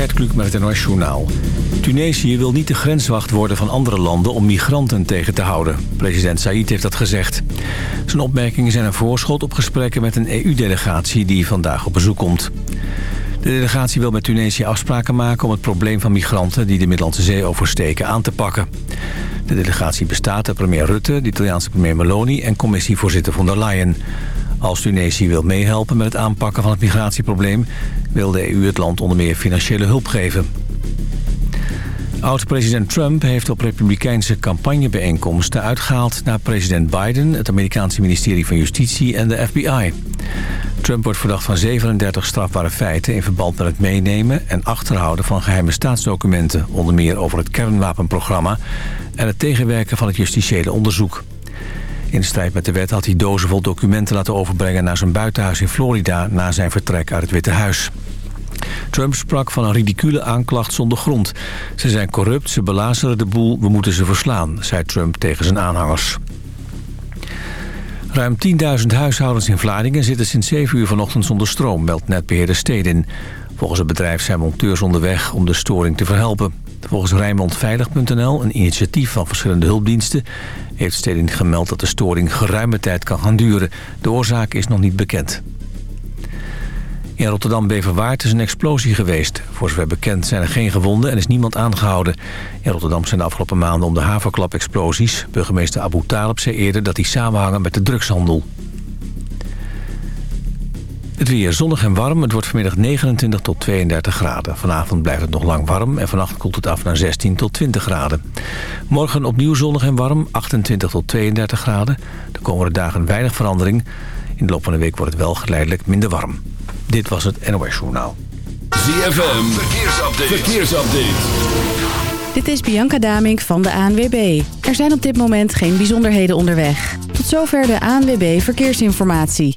Gert Kluk met het NOS. Tunesië wil niet de grenswacht worden van andere landen om migranten tegen te houden. President Said heeft dat gezegd. Zijn opmerkingen zijn een voorschot op gesprekken met een EU-delegatie die vandaag op bezoek komt. De delegatie wil met Tunesië afspraken maken om het probleem van migranten die de Middellandse Zee oversteken aan te pakken. De delegatie bestaat uit premier Rutte, de Italiaanse premier Meloni en commissievoorzitter von der Leyen. Als Tunesië wil meehelpen met het aanpakken van het migratieprobleem... wil de EU het land onder meer financiële hulp geven. Oud-president Trump heeft op republikeinse campagnebijeenkomsten uitgehaald naar president Biden, het Amerikaanse ministerie van Justitie en de FBI. Trump wordt verdacht van 37 strafbare feiten in verband met het meenemen en achterhouden van geheime staatsdocumenten, onder meer over het kernwapenprogramma en het tegenwerken van het justitiële onderzoek. In strijd met de wet had hij dozen vol documenten laten overbrengen naar zijn buitenhuis in Florida na zijn vertrek uit het Witte Huis. Trump sprak van een ridicule aanklacht zonder grond. Ze zijn corrupt, ze belazeren de boel, we moeten ze verslaan, zei Trump tegen zijn aanhangers. Ruim 10.000 huishoudens in Vlaardingen zitten sinds 7 uur vanochtend zonder stroom, meldt netbeheerder Stedin. Volgens het bedrijf zijn monteurs onderweg om de storing te verhelpen. Volgens Rijnmondveilig.nl, een initiatief van verschillende hulpdiensten... heeft Stedin gemeld dat de storing geruime tijd kan gaan duren. De oorzaak is nog niet bekend. In Rotterdam-Beverwaard is een explosie geweest. Voor zover bekend zijn er geen gewonden en is niemand aangehouden. In Rotterdam zijn de afgelopen maanden om de haverklap-explosies. Burgemeester Abu Talib zei eerder dat die samenhangen met de drugshandel. Het weer zonnig en warm. Het wordt vanmiddag 29 tot 32 graden. Vanavond blijft het nog lang warm en vannacht koelt het af naar 16 tot 20 graden. Morgen opnieuw zonnig en warm, 28 tot 32 graden. De komende dagen weinig verandering. In de loop van de week wordt het wel geleidelijk minder warm. Dit was het NOS Journaal. ZFM, verkeersupdate. verkeersupdate. Dit is Bianca Damink van de ANWB. Er zijn op dit moment geen bijzonderheden onderweg. Tot zover de ANWB Verkeersinformatie.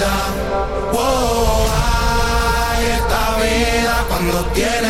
vida, oh, hay esta vida cuando tienes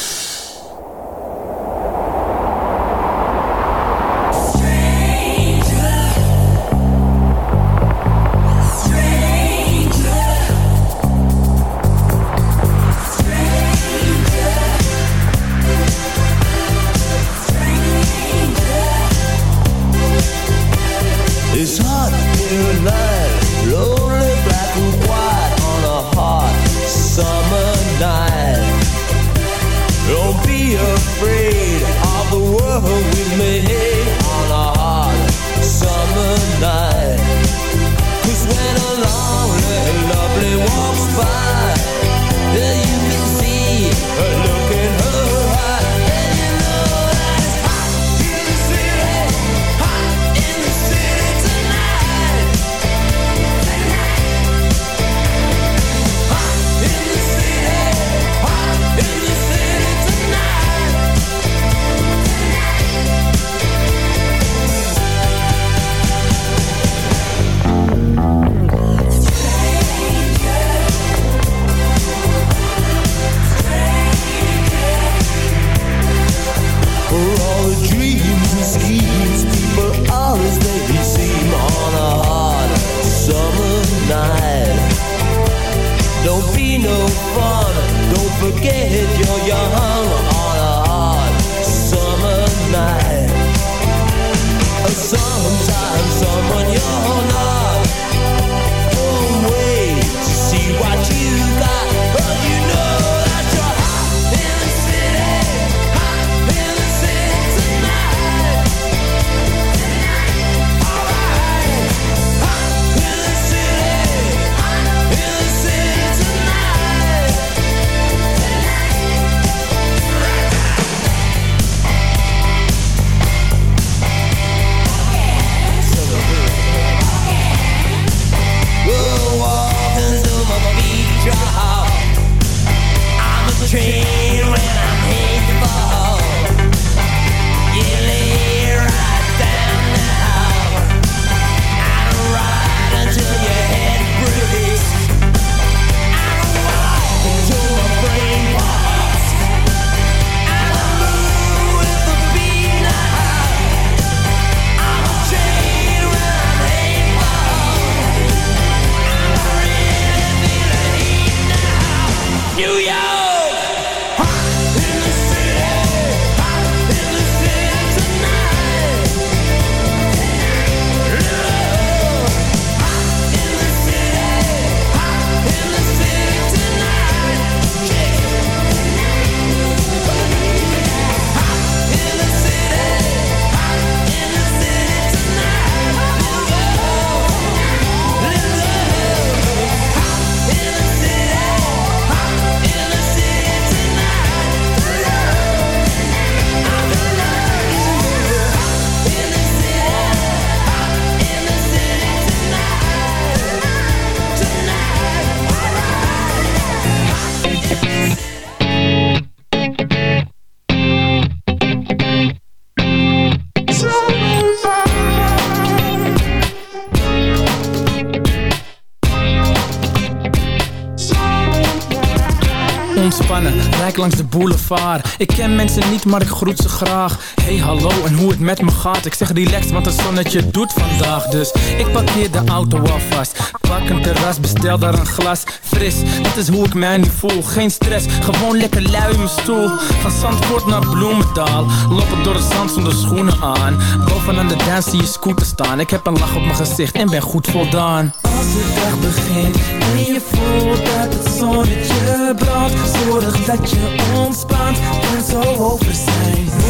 Langs de boulevard. Ik ken mensen niet, maar ik groet ze graag. Hey hallo en hoe het met me gaat? Ik zeg relaxed, want het zonnetje doet vandaag. Dus ik parkeer de auto alvast Pak een terras, bestel daar een glas. Fris, dat is hoe ik mij nu voel. Geen stress, gewoon lekker lui in mijn stoel. Van Zandvoort naar Bloemendaal. Lopen door het zand zonder schoenen aan. Bovenaan de dance zie je scooter staan. Ik heb een lach op mijn gezicht en ben goed voldaan. Als de dag begint en je voelt dat het zonnetje brandt Zorg dat je ontspant en zo over zijn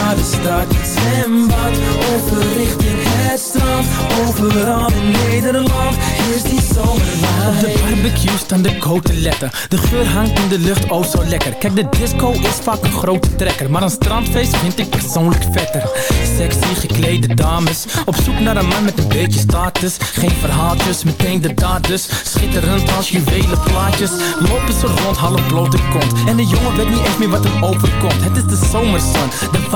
naar de stad, zwembad Overrichting het strand. Overal in Nederland is die zomerwijn Op de barbecue staan de koteletten De geur hangt in de lucht, oh zo lekker. Kijk de disco is vaak een grote trekker. Maar een strandfeest vind ik persoonlijk vetter. Sexy geklede dames Op zoek naar een man met een beetje status. Geen verhaaltjes, meteen de daders. Schitterend als juwelen plaatjes. Lopen ze rond, half blote kont. En de jongen weet niet eens meer wat hem overkomt. Het is de zomerzon, de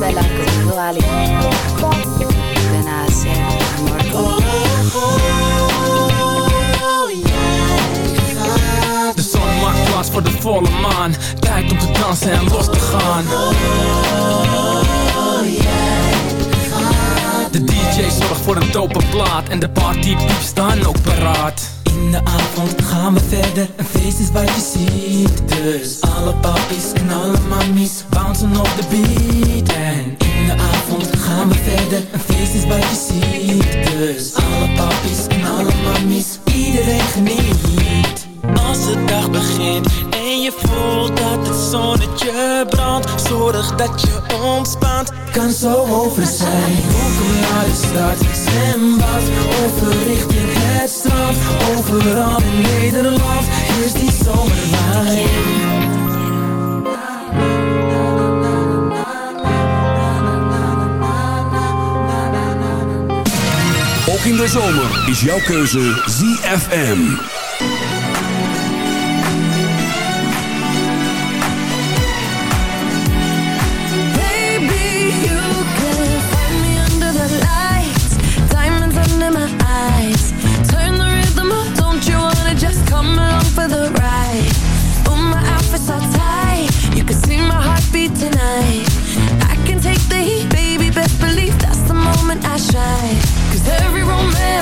¿Quieres bailar conmigo, Ali? Ven a hacer amor conmigo. De zon maakt plaats voor de volle maan Tijd om te dansen en los te gaan De DJ zorgt voor een dope plaat En de partypieps staan ook paraat in de avond gaan we verder, een feest is wat je ziet Dus alle papies en alle mammies bouncen op de beat. En in de avond gaan we verder, een feest is wat je ziet Dus alle papies en alle mammies, iedereen geniet. Als de dag begint en je voelt dat het zonnetje brandt Zorg dat je ontspant, kan zo over zijn. Welkom naar de stad, zwembad, overrichting het strand Overal in Nederland is die zomerwijn Ook in de zomer is jouw keuze ZFM.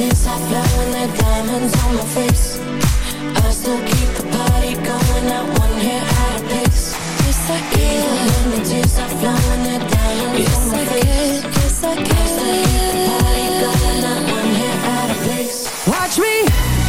the tears are flowing, the diamonds on my face. I still keep the party going, not one hair out of place. Yes, I can. Even the tears are flowing, the diamonds yes, on my I face. Can. Yes, I can. I still keep the party going, not one hair out of place. Watch me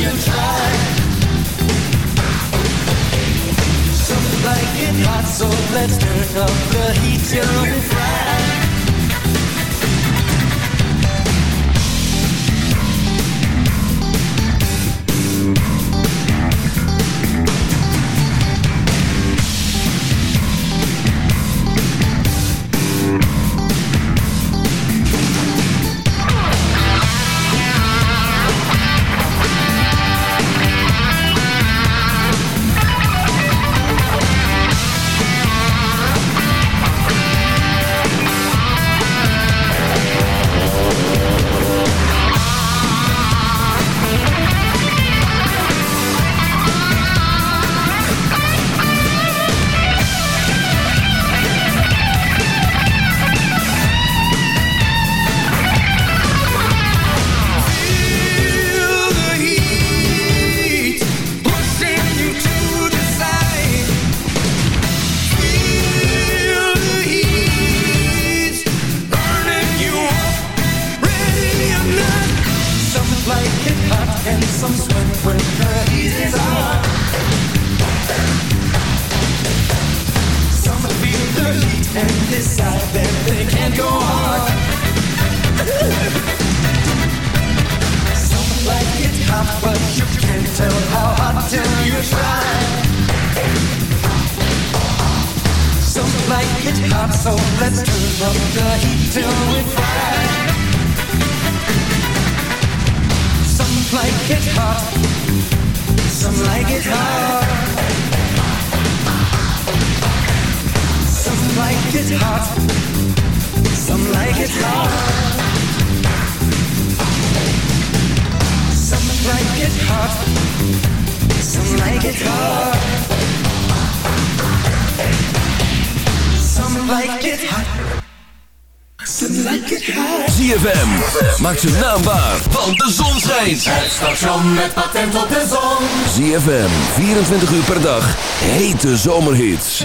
you try. Hot, so let's turn up the heat till we. Like it hot, some like it hot. Some like it hot. Some like it hot. Some like it hot. Some like it hot. ZFM, maak zijn naam waar, want de zon schijnt. Het station met patent op de zon. ZFM, 24 uur per dag, hete zomerhits.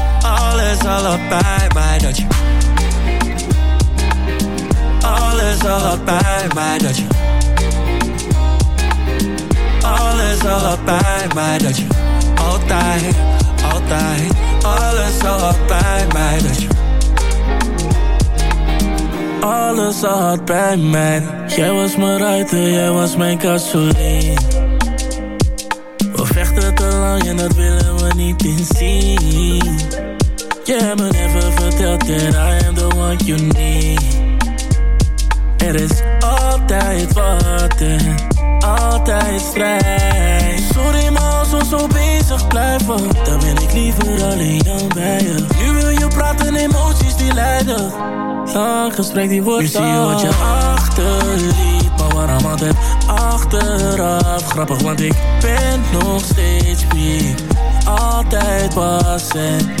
alles al had bij mij? Dat je alles al had bij mij. Dat je alles al had bij mij. Dat je altijd, altijd alles al had bij mij. Dat je alles al had bij mij. Jij was mijn ruiter, jij was mijn gasoline. We vechten te lang en dat willen we niet inzien. Je hebt me even verteld that I am the one you need. Er is altijd wat en altijd strijd. Sorry, maar als we zo bezig blijven, dan ben ik liever alleen dan bij je. Nu wil je praten, emoties die leiden. Lang gesprek die wordt Nu zie je wat je achterliet, maar waarom altijd achteraf? Grappig, want ik ben nog steeds wie altijd was en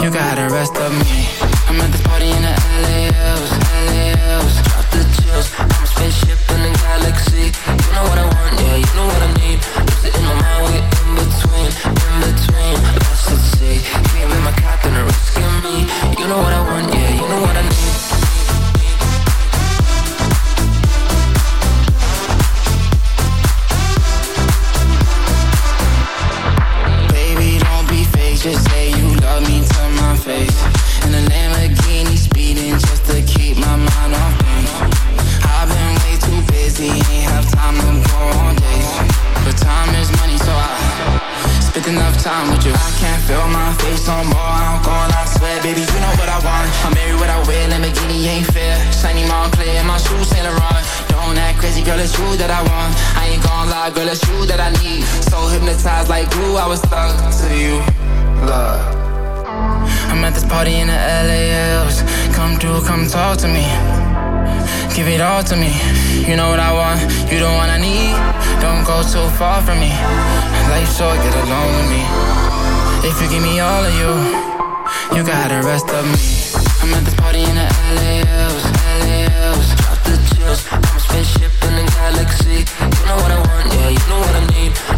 You got the rest of me. I'm at this party in the LAOs, LAOs Drop the chills. I'm a spaceship in the galaxy. You know what I want, yeah, you know what I need. Lose sitting on my way in between In between, lost at sea. Can't my captain or risking me. You know what I that I want. I ain't gon' lie, girl, it's you that I need. So hypnotized like glue, I was stuck to you, love. I'm at this party in the LALs. Come through, come talk to me. Give it all to me. You know what I want, you the one I need. Don't go too far from me. Life short, get along with me. If you give me all of you, you got the rest of me. I'm at this party in the LALs, LALs galaxy. You know what I want, yeah, you know what I need.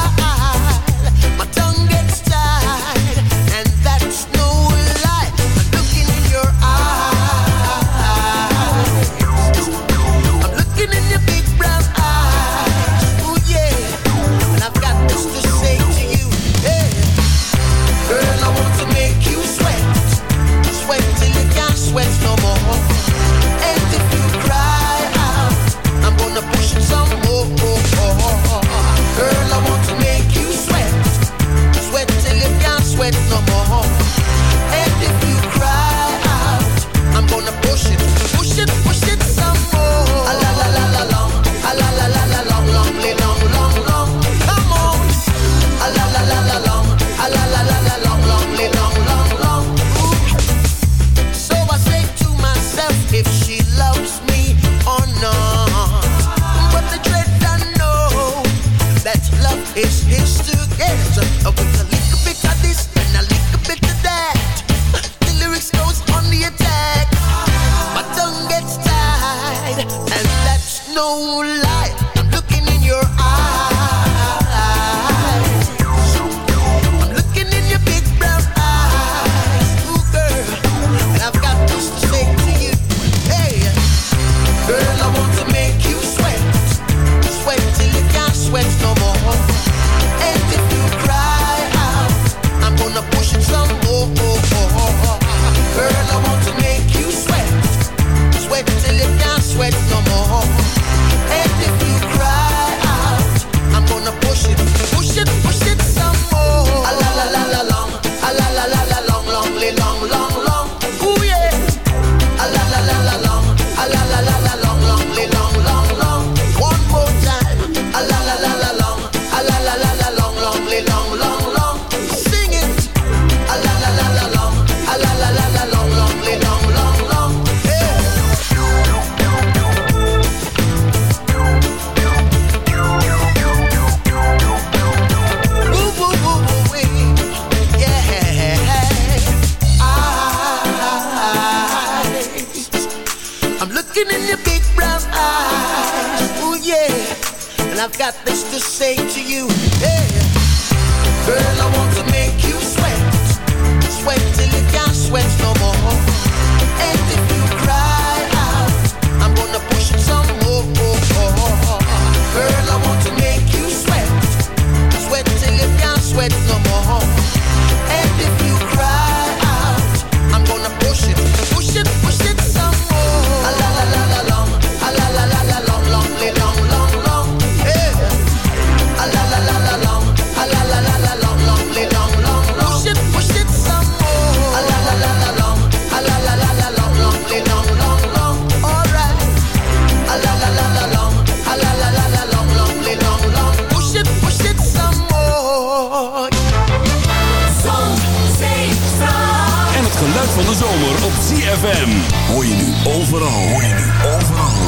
geluid van de zomer op CFM. Hoor je nu overal, hoor je nu overal.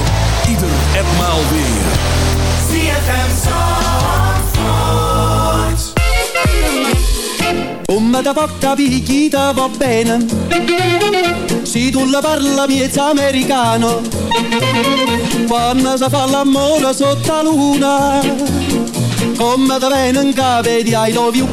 Ieder en maal weer. ZFM Zandvoort. Come da porta picchita va bene Si tu la parla miezza americano Quando si fa l'amore sotto la luna Come da venen cave di I love you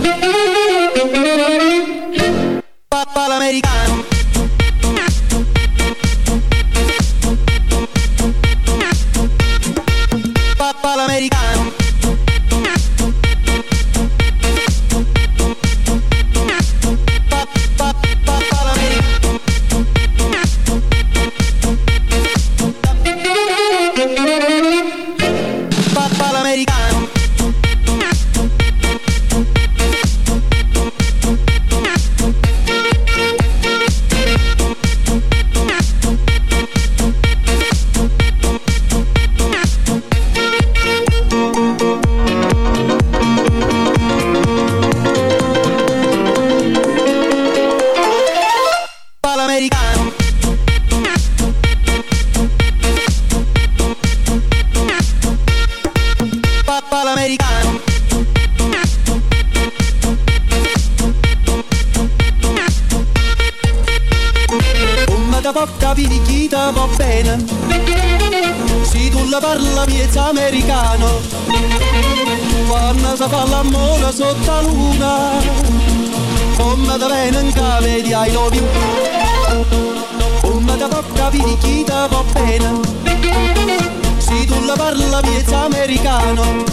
americano.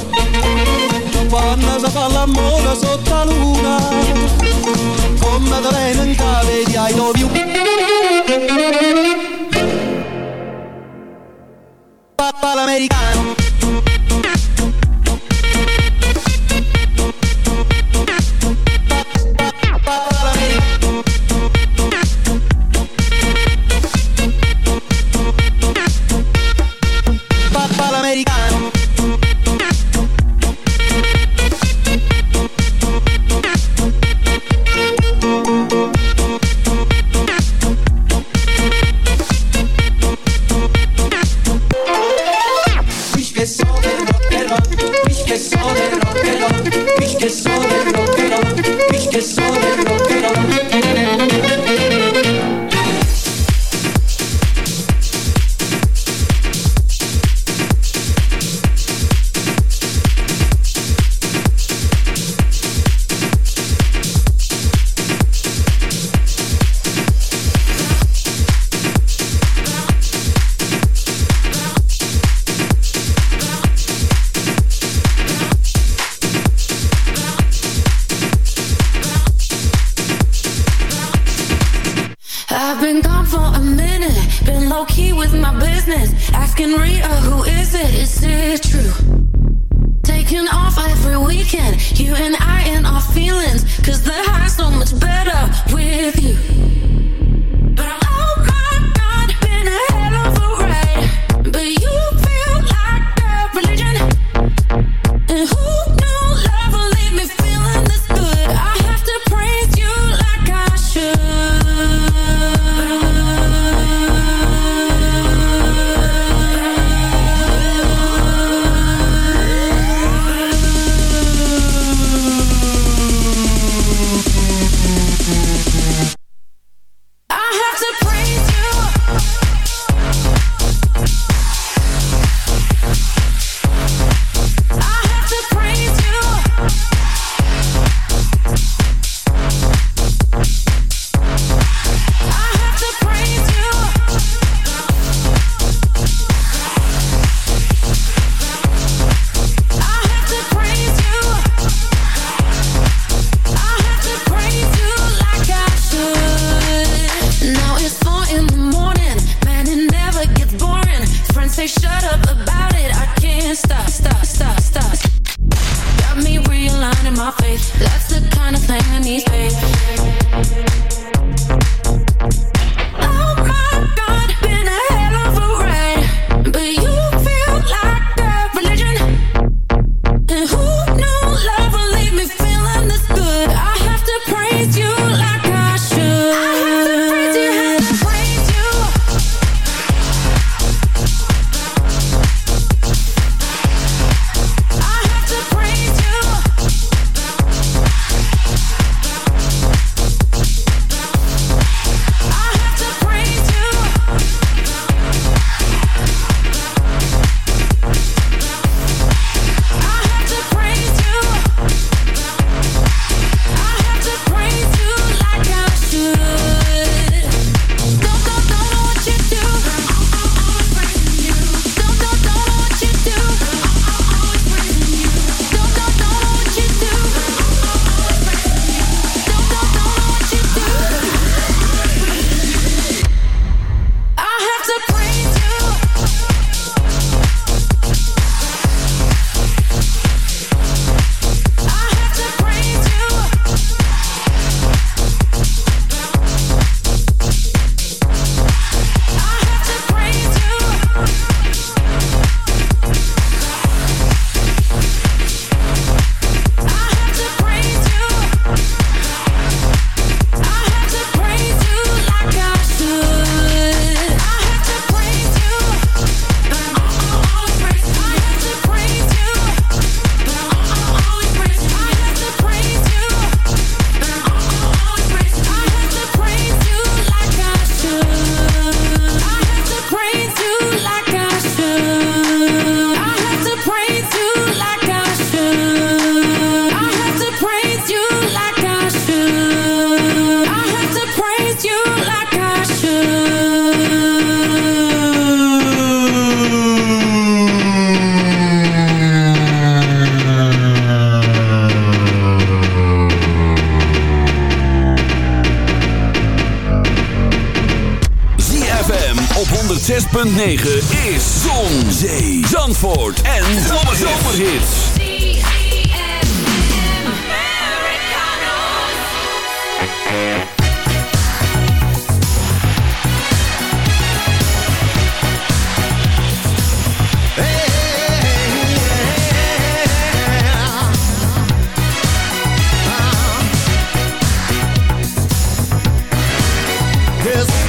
Quando si fa l'amore sotto la luna come treno in cave di I love you. Papa l'americano.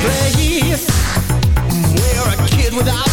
Place where a kid without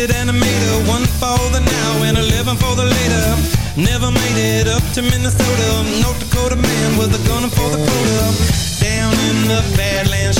Gifted animator, one for the now and eleven for the later. Never made it up to Minnesota, North Dakota man with a gun for the quota. Down in the Badlands